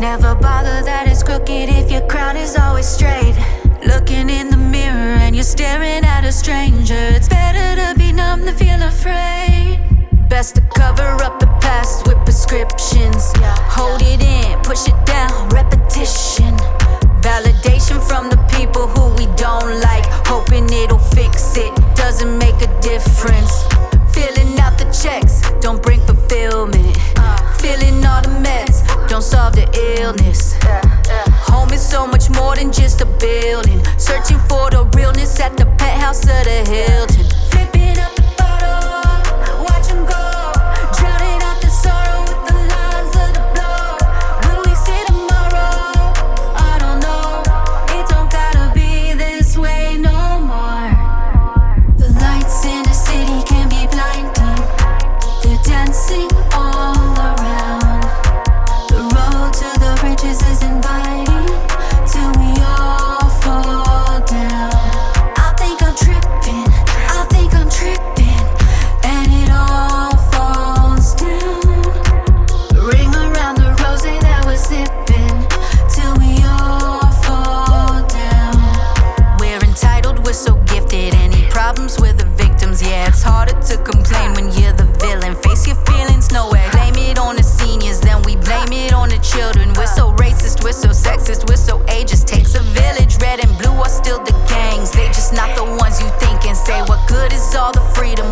Never bother that it's crooked if your crown is always straight. Looking in the mirror and you're staring at a stranger. It's better to be numb than feel afraid. Best to cover up the past with prescriptions. Hold it in, push it down, repetition. Validation from the people who we don't like. Hoping it'll fix it, doesn't make a difference. don't solve the illness. Home is so much more than just a bill. all the freedom.